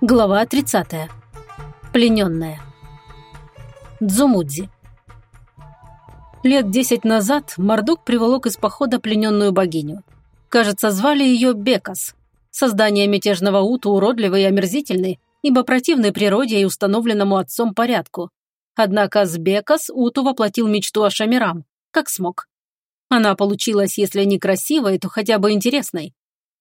Глава 30. Плененная. Дзумудзи. Лет десять назад Мордук приволок из похода плененную богиню. Кажется, звали ее Бекас. Создание мятежного Уту уродливый и омерзительный, ибо противной природе и установленному отцом порядку. Однако с Бекас Уту воплотил мечту о Шамирам, как смог. Она получилась, если не красивой, то хотя бы интересной.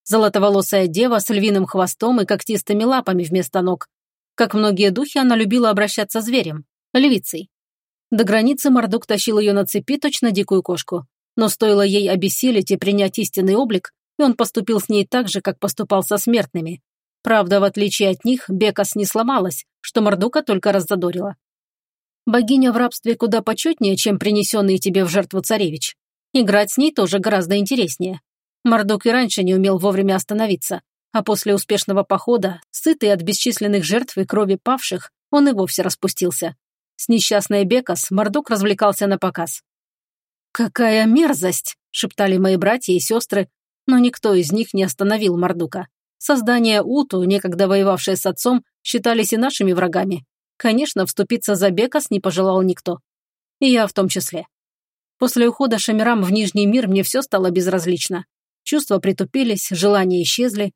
Золотоволосая дева с львиным хвостом и когтистыми лапами вместо ног. Как многие духи, она любила обращаться зверем, львицей. До границы Мордук тащил ее на цепи, точно дикую кошку. Но стоило ей обессилить и принять истинный облик, и он поступил с ней так же, как поступал со смертными. Правда, в отличие от них, Бекас не сломалась, что Мордука только раззадорила. Богиня в рабстве куда почетнее, чем принесенный тебе в жертву царевич. Играть с ней тоже гораздо интереснее. Мордок и раньше не умел вовремя остановиться, а после успешного похода, сытый от бесчисленных жертв и крови павших, он и вовсе распустился. С несчастной Бекас Мордок развлекался на показ. «Какая мерзость!» – шептали мои братья и сестры, но никто из них не остановил Мордука. Создания Уту, некогда воевавшие с отцом, считались и нашими врагами. Конечно, вступиться за Бекас не пожелал никто. И я в том числе. После ухода Шамирам в Нижний мир мне все стало безразлично. Чувства притупились, желания исчезли.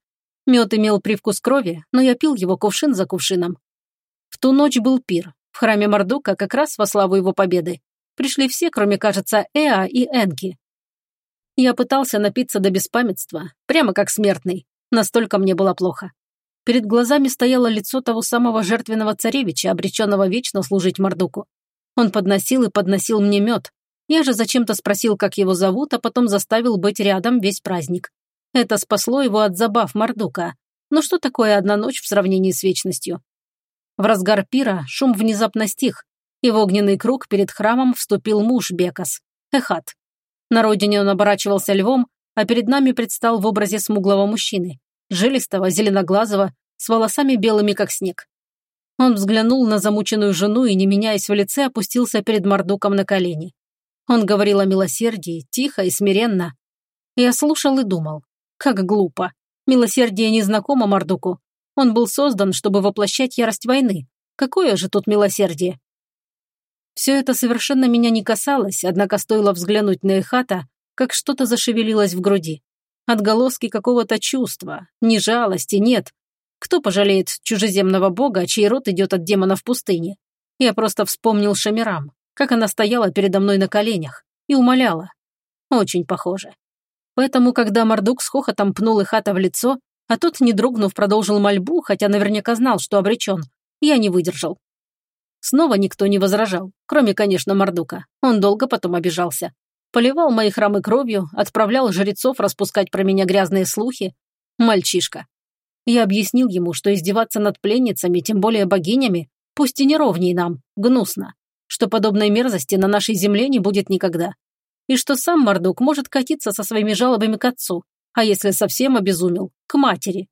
Мед имел привкус крови, но я пил его кувшин за кувшином. В ту ночь был пир. В храме Мордука как раз во славу его победы. Пришли все, кроме, кажется, Эа и Энки. Я пытался напиться до беспамятства, прямо как смертный. Настолько мне было плохо. Перед глазами стояло лицо того самого жертвенного царевича, обреченного вечно служить Мордуку. Он подносил и подносил мне мед, я же зачем-то спросил, как его зовут, а потом заставил быть рядом весь праздник. Это спасло его от забав Мордука. Но что такое одна ночь в сравнении с вечностью? В разгар пира шум внезапно стих, и в огненный круг перед храмом вступил муж Бекас, Эхат. На родине он оборачивался львом, а перед нами предстал в образе смуглого мужчины, жилистого, зеленоглазого, с волосами белыми, как снег. Он взглянул на замученную жену и, не меняясь в лице, опустился перед Мордуком на колени. Он говорил о милосердии, тихо и смиренно. Я слушал и думал. Как глупо. Милосердие не знакомо Мордуку. Он был создан, чтобы воплощать ярость войны. Какое же тут милосердие? Все это совершенно меня не касалось, однако стоило взглянуть на Эхата, как что-то зашевелилось в груди. Отголоски какого-то чувства, ни жалости, нет. Кто пожалеет чужеземного бога, чей род идет от демона в пустыне? Я просто вспомнил Шамирам как она стояла передо мной на коленях и умоляла. Очень похоже. Поэтому, когда Мордук с хохотом пнул и хата в лицо, а тот, не дрогнув, продолжил мольбу, хотя наверняка знал, что обречен, я не выдержал. Снова никто не возражал, кроме, конечно, Мордука. Он долго потом обижался. Поливал мои храмы кровью, отправлял жрецов распускать про меня грязные слухи. Мальчишка. Я объяснил ему, что издеваться над пленницами, тем более богинями, пусть и не ровней нам, гнусно что подобной мерзости на нашей земле не будет никогда. И что сам Мордук может катиться со своими жалобами к отцу, а если совсем обезумел, к матери.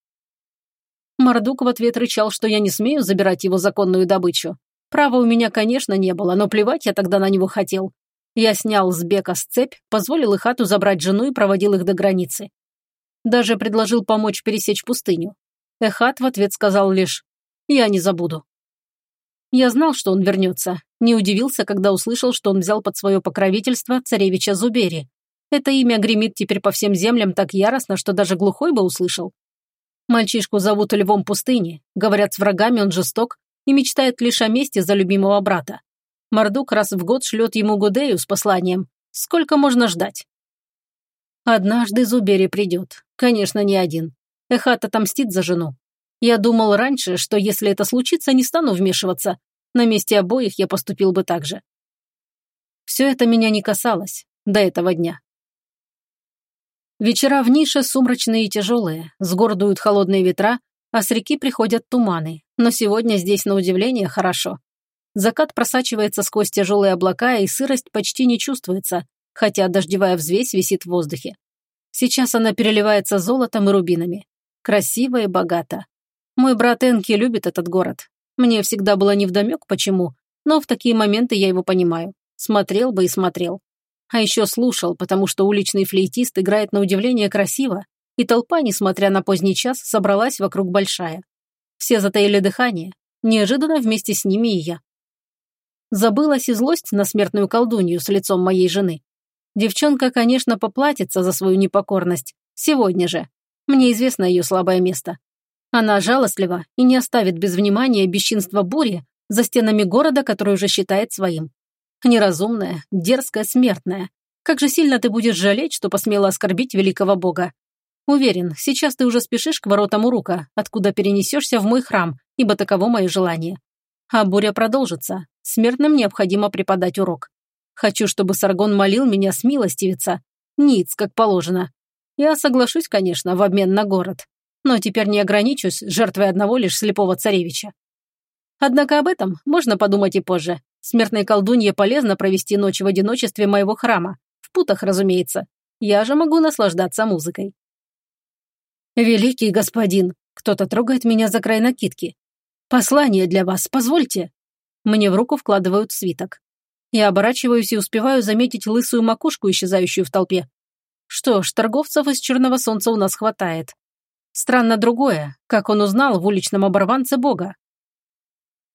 Мордук в ответ рычал, что я не смею забирать его законную добычу. Права у меня, конечно, не было, но плевать я тогда на него хотел. Я снял с Бека с цепь, позволил их хату забрать жену и проводил их до границы. Даже предложил помочь пересечь пустыню. Эхат в ответ сказал лишь «Я не забуду». Я знал, что он вернется. Не удивился, когда услышал, что он взял под свое покровительство царевича Зубери. Это имя гремит теперь по всем землям так яростно, что даже глухой бы услышал. Мальчишку зовут Львом пустыни. Говорят, с врагами он жесток и мечтает лишь о мести за любимого брата. Мордук раз в год шлет ему Гудею с посланием. Сколько можно ждать? Однажды Зубери придет. Конечно, не один. Эхат отомстит за жену. Я думал раньше, что если это случится, не стану вмешиваться. На месте обоих я поступил бы так же. Все это меня не касалось до этого дня. Вечера в нише сумрачные и тяжелые, с гор дуют холодные ветра, а с реки приходят туманы. Но сегодня здесь, на удивление, хорошо. Закат просачивается сквозь тяжелые облака, и сырость почти не чувствуется, хотя дождевая взвесь висит в воздухе. Сейчас она переливается золотом и рубинами. Красиво и богато. Мой брат Энки любит этот город. Мне всегда было невдомек, почему, но в такие моменты я его понимаю. Смотрел бы и смотрел. А еще слушал, потому что уличный флейтист играет на удивление красиво, и толпа, несмотря на поздний час, собралась вокруг большая. Все затаили дыхание. Неожиданно вместе с ними и я. Забылась и злость на смертную колдунью с лицом моей жены. Девчонка, конечно, поплатится за свою непокорность. Сегодня же. Мне известно ее слабое место. Она жалостлива и не оставит без внимания бесчинство бури за стенами города, который уже считает своим. Неразумная, дерзкая, смертная. Как же сильно ты будешь жалеть, что посмела оскорбить великого бога. Уверен, сейчас ты уже спешишь к воротам Урука, откуда перенесешься в мой храм, ибо таково мое желание. А буря продолжится. Смертным необходимо преподать урок. Хочу, чтобы Саргон молил меня смилостивиться. Ниц, как положено. Я соглашусь, конечно, в обмен на город. Но теперь не ограничусь жертвой одного лишь слепого царевича. Однако об этом можно подумать и позже. Смертной колдунье полезно провести ночь в одиночестве моего храма. В путах, разумеется. Я же могу наслаждаться музыкой. «Великий господин!» Кто-то трогает меня за край накидки. «Послание для вас, позвольте!» Мне в руку вкладывают свиток. Я оборачиваюсь и успеваю заметить лысую макушку, исчезающую в толпе. Что ж, торговцев из черного солнца у нас хватает. Странно другое, как он узнал в уличном оборванце бога.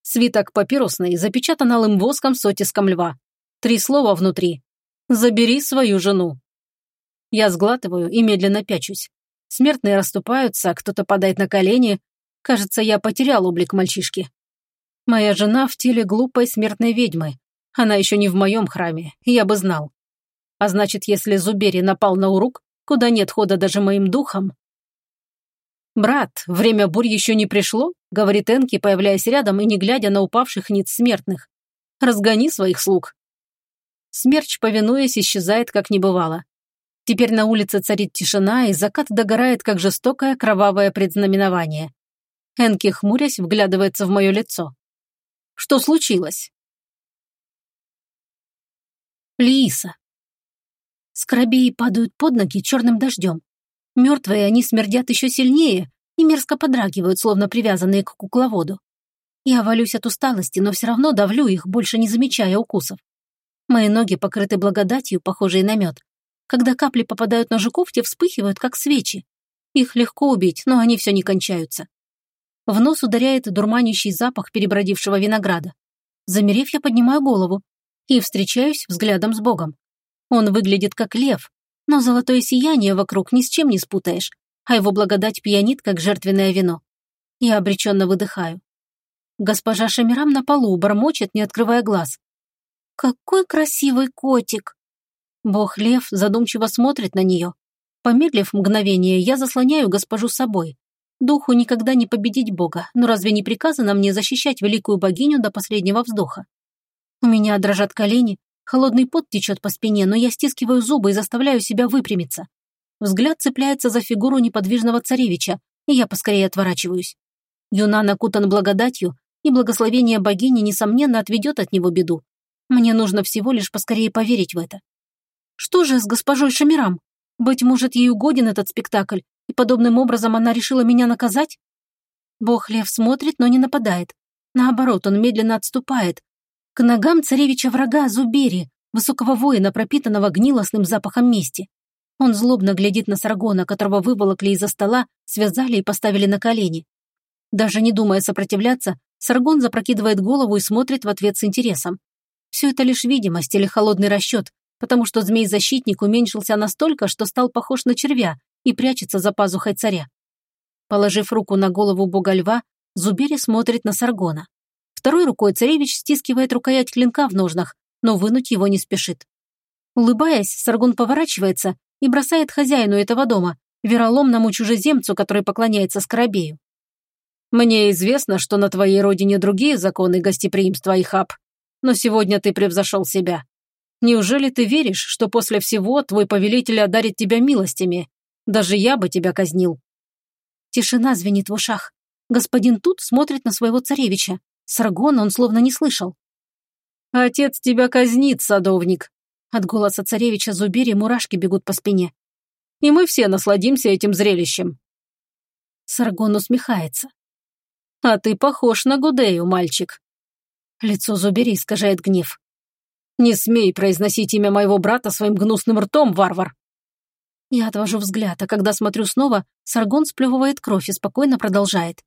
Свиток папирусный запечатан алым воском с оттиском льва. Три слова внутри. «Забери свою жену». Я сглатываю и медленно пячусь. Смертные расступаются, кто-то падает на колени. Кажется, я потерял облик мальчишки. Моя жена в теле глупой смертной ведьмы. Она еще не в моем храме, я бы знал. А значит, если Зубери напал на Урук, куда нет хода даже моим духом... «Брат, время бурь еще не пришло?» — говорит Энки, появляясь рядом и не глядя на упавших ниц смертных. «Разгони своих слуг». Смерч, повинуясь, исчезает, как не бывало. Теперь на улице царит тишина, и закат догорает, как жестокое кровавое предзнаменование. Энки, хмурясь, вглядывается в мое лицо. Что случилось? Лииса. Скоробеи падают под ноги черным дождем. Мертвые они смердят еще сильнее и мерзко подрагивают, словно привязанные к кукловоду. Я валюсь от усталости, но все равно давлю их, больше не замечая укусов. Мои ноги покрыты благодатью, похожей на мед, когда капли попадают на жуков, те вспыхивают, как свечи. Их легко убить, но они все не кончаются. В нос ударяет дурманящий запах перебродившего винограда. Замерев, я поднимаю голову и встречаюсь взглядом с Богом. Он выглядит как лев, но золотое сияние вокруг ни с чем не спутаешь, а его благодать пьянит, как жертвенное вино. Я обреченно выдыхаю. Госпожа Шамирам на полу бормочет, не открывая глаз. «Какой красивый котик!» Бог-лев задумчиво смотрит на нее. Помедлив мгновение, я заслоняю госпожу собой. Духу никогда не победить Бога, но разве не приказано мне защищать великую богиню до последнего вздоха? У меня дрожат колени, холодный пот течет по спине, но я стискиваю зубы и заставляю себя выпрямиться. Взгляд цепляется за фигуру неподвижного царевича, и я поскорее отворачиваюсь. Юна накутан благодатью, и благословение богини, несомненно, отведет от него беду. Мне нужно всего лишь поскорее поверить в это. Что же с госпожой Шамирам? Быть может, ей угоден этот спектакль, и подобным образом она решила меня наказать? Бог-лев смотрит, но не нападает. Наоборот, он медленно отступает. К ногам царевича-врага Зубери, высокого воина, пропитанного гнилостным запахом мести. Он злобно глядит на Саргона, которого выволокли из-за стола, связали и поставили на колени. Даже не думая сопротивляться, Саргон запрокидывает голову и смотрит в ответ с интересом. Все это лишь видимость или холодный расчет, потому что змей-защитник уменьшился настолько, что стал похож на червя и прячется за пазухой царя. Положив руку на голову бога льва, Зубери смотрит на Саргона. Второй рукой царевич стискивает рукоять клинка в ножнах, но вынуть его не спешит. Улыбаясь, Саргон поворачивается и бросает хозяину этого дома, вероломному чужеземцу, который поклоняется Скоробею. «Мне известно, что на твоей родине другие законы гостеприимства, Ихаб, но сегодня ты превзошел себя. Неужели ты веришь, что после всего твой повелитель одарит тебя милостями? Даже я бы тебя казнил». Тишина звенит в ушах. Господин Тут смотрит на своего царевича. Саргона он словно не слышал. «Отец тебя казнит, садовник!» От голоса царевича Зубери мурашки бегут по спине. «И мы все насладимся этим зрелищем!» Саргон усмехается. «А ты похож на Гудею, мальчик!» Лицо Зубери искажает гнев. «Не смей произносить имя моего брата своим гнусным ртом, варвар!» Я отвожу взгляд, а когда смотрю снова, Саргон сплевывает кровь и спокойно продолжает.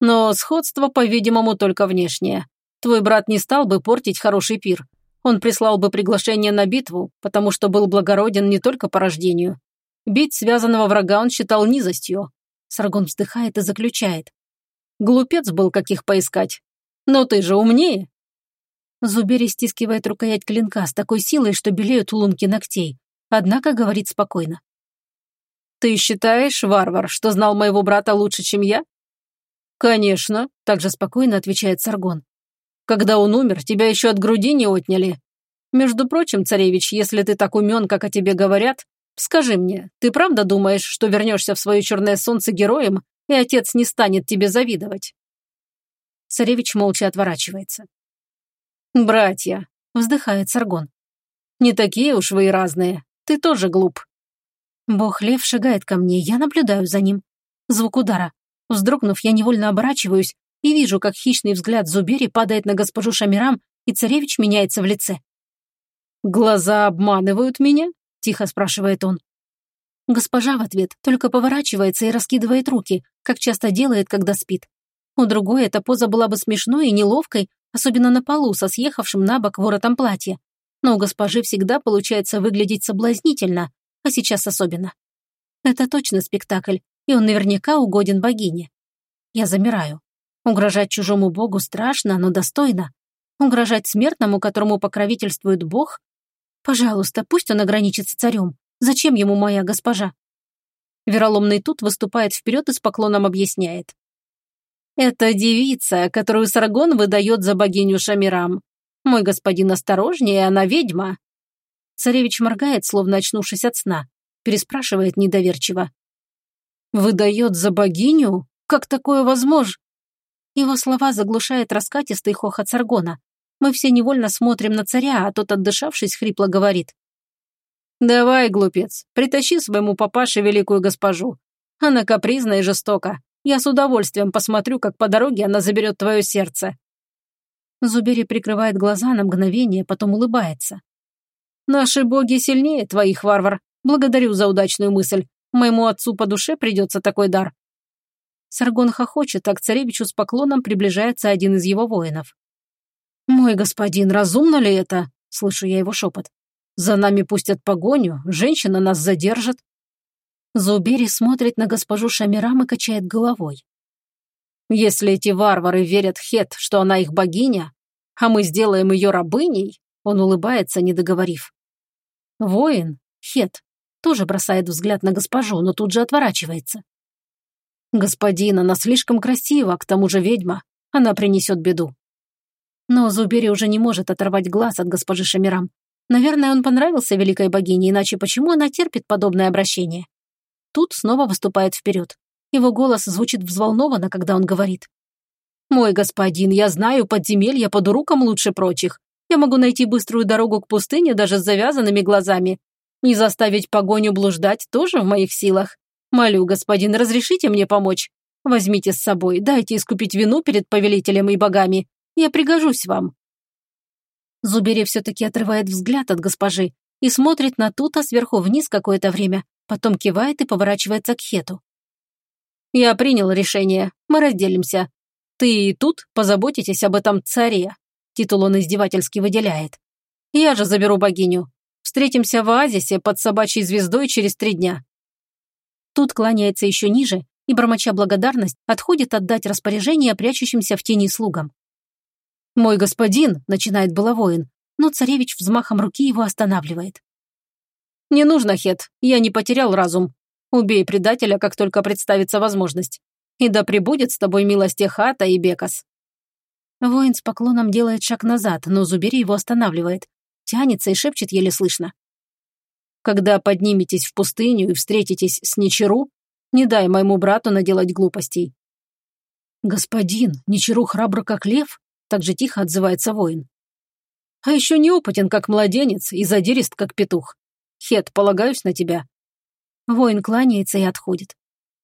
Но сходство, по-видимому, только внешнее. Твой брат не стал бы портить хороший пир. Он прислал бы приглашение на битву, потому что был благороден не только по рождению. Бить связанного врага он считал низостью. Саргон вздыхает и заключает. Глупец был, каких поискать. Но ты же умнее. Зубери стискивает рукоять клинка с такой силой, что белеют лунки ногтей. Однако говорит спокойно. «Ты считаешь, варвар, что знал моего брата лучше, чем я?» «Конечно», – также спокойно отвечает Саргон. «Когда он умер, тебя еще от груди не отняли. Между прочим, царевич, если ты так умен, как о тебе говорят, скажи мне, ты правда думаешь, что вернешься в свое черное солнце героем, и отец не станет тебе завидовать?» Царевич молча отворачивается. «Братья», – вздыхает Саргон. «Не такие уж вы и разные. Ты тоже глуп». Бог-лев шагает ко мне, я наблюдаю за ним. Звук удара. Вздрогнув, я невольно оборачиваюсь и вижу, как хищный взгляд Зубери падает на госпожу Шамирам, и царевич меняется в лице. «Глаза обманывают меня?» – тихо спрашивает он. Госпожа в ответ только поворачивается и раскидывает руки, как часто делает, когда спит. У другой эта поза была бы смешной и неловкой, особенно на полу со съехавшим на бок воротом платья. Но у госпожи всегда получается выглядеть соблазнительно, а сейчас особенно. Это точно спектакль, и он наверняка угоден богине. Я замираю. Угрожать чужому богу страшно, но достойно. Угрожать смертному, которому покровительствует бог? Пожалуйста, пусть он ограничится царем. Зачем ему моя госпожа? Вероломный тут выступает вперед и с поклоном объясняет. Это девица, которую Саргон выдает за богиню Шамирам. Мой господин осторожнее, она ведьма. Царевич моргает, словно очнувшись от сна. Переспрашивает недоверчиво. «Выдает за богиню? Как такое возможно?» Его слова заглушает раскатистый хохот Саргона. Мы все невольно смотрим на царя, а тот, отдышавшись, хрипло говорит. «Давай, глупец, притащи своему папаше великую госпожу. Она капризна и жестока. Я с удовольствием посмотрю, как по дороге она заберет твое сердце». Зубери прикрывает глаза на мгновение, потом улыбается. «Наши боги сильнее твоих, варвар. Благодарю за удачную мысль. Моему отцу по душе придется такой дар». Саргон хохочет, а к царевичу с поклоном приближается один из его воинов. «Мой господин, разумно ли это?» – слышу я его шепот. «За нами пустят погоню, женщина нас задержит». Зубери смотрит на госпожу Шамирам и качает головой. «Если эти варвары верят Хет, что она их богиня, а мы сделаем ее рабыней», он улыбается, не договорив. Воин, Хет, тоже бросает взгляд на госпожу, но тут же отворачивается. «Господин, она слишком красива, к тому же ведьма. Она принесет беду». Но Зубери уже не может оторвать глаз от госпожи Шамирам. Наверное, он понравился великой богине, иначе почему она терпит подобное обращение? Тут снова выступает вперед. Его голос звучит взволнованно, когда он говорит. «Мой господин, я знаю подземелья под уруком лучше прочих. Я могу найти быструю дорогу к пустыне даже с завязанными глазами. И заставить погоню блуждать тоже в моих силах. Молю, господин, разрешите мне помочь? Возьмите с собой, дайте искупить вину перед повелителем и богами. Я пригожусь вам». Зубери все-таки отрывает взгляд от госпожи и смотрит на Тута сверху вниз какое-то время, потом кивает и поворачивается к Хету. «Я принял решение. Мы разделимся. Ты и тут позаботитесь об этом царе. Титул он издевательски выделяет. «Я же заберу богиню. Встретимся в оазисе под собачьей звездой через три дня». Тут кланяется еще ниже и, бормоча благодарность, отходит отдать распоряжение прячущимся в тени слугам. «Мой господин», — начинает было воин, но царевич взмахом руки его останавливает. «Не нужно, Хет, я не потерял разум. Убей предателя, как только представится возможность. И да пребудет с тобой милость Хата и Бекас». Воин с поклоном делает шаг назад, но Зубери его останавливает. Тянется и шепчет еле слышно. «Когда подниметесь в пустыню и встретитесь с Ничеру, не дай моему брату наделать глупостей». «Господин, Ничеру храбро, как лев?» Так же тихо отзывается воин. «А еще неопытен, как младенец, и задирист, как петух. Хет, полагаюсь на тебя». Воин кланяется и отходит.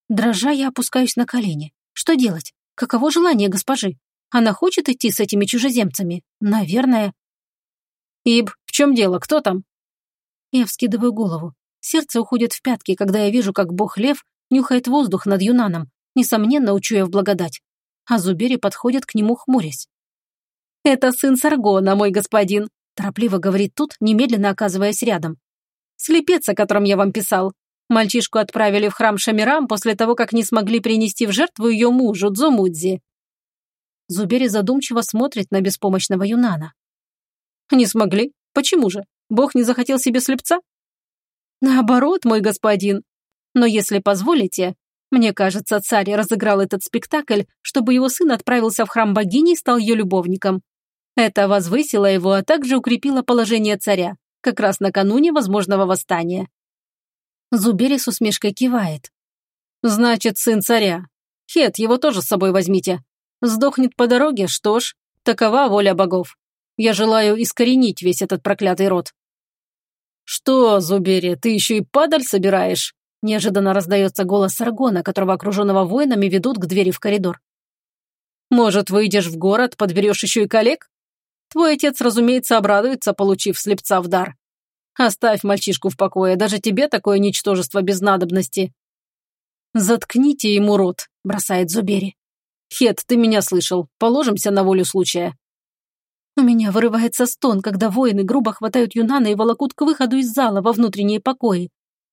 Дрожа, я опускаюсь на колени. Что делать? Каково желание госпожи? Она хочет идти с этими чужеземцами? Наверное. Иб, в чем дело? Кто там? Я вскидываю голову. Сердце уходит в пятки, когда я вижу, как бог-лев нюхает воздух над Юнаном, несомненно, учуя в благодать. а Зубери подходит к нему, хмурясь. «Это сын Саргона, мой господин», торопливо говорит тут, немедленно оказываясь рядом. «Слепец, о котором я вам писал. Мальчишку отправили в храм Шамирам после того, как не смогли принести в жертву ее мужу Дзумудзи». Зубери задумчиво смотрит на беспомощного Юнана. «Не смогли? Почему же? Бог не захотел себе слепца?» «Наоборот, мой господин. Но если позволите, мне кажется, царь разыграл этот спектакль, чтобы его сын отправился в храм богини и стал ее любовником. Это возвысило его, а также укрепило положение царя, как раз накануне возможного восстания. Зубери с усмешкой кивает. «Значит, сын царя. Хет, его тоже с собой возьмите. Сдохнет по дороге, что ж, такова воля богов. Я желаю искоренить весь этот проклятый род». «Что, Зубери, ты еще и падаль собираешь?» Неожиданно раздается голос Саргона, которого окруженного воинами ведут к двери в коридор. «Может, выйдешь в город, подберешь еще и коллег? Твой отец, разумеется, обрадуется, получив слепца в дар. Оставь мальчишку в покое, даже тебе такое ничтожество без надобности». «Заткните ему рот», – бросает Зубери. «Хет, ты меня слышал. Положимся на волю случая». У меня вырывается стон, когда воины грубо хватают Юнана и волокут к выходу из зала во внутренние покои.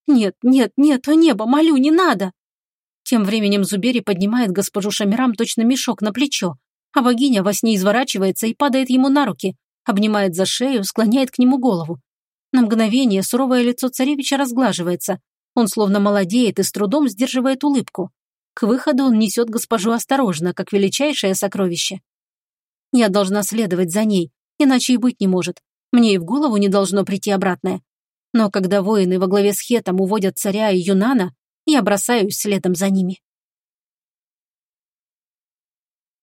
«Нет, нет, нет, о небо, молю, не надо!» Тем временем Зубери поднимает госпожу Шамирам точно мешок на плечо, а богиня во сне изворачивается и падает ему на руки, обнимает за шею, склоняет к нему голову. На мгновение суровое лицо царевича разглаживается. Он словно молодеет и с трудом сдерживает улыбку. К выходу он несет госпожу осторожно, как величайшее сокровище. Я должна следовать за ней, иначе и быть не может. Мне и в голову не должно прийти обратное. Но когда воины во главе с Хетом уводят царя и Юнана, я бросаюсь следом за ними.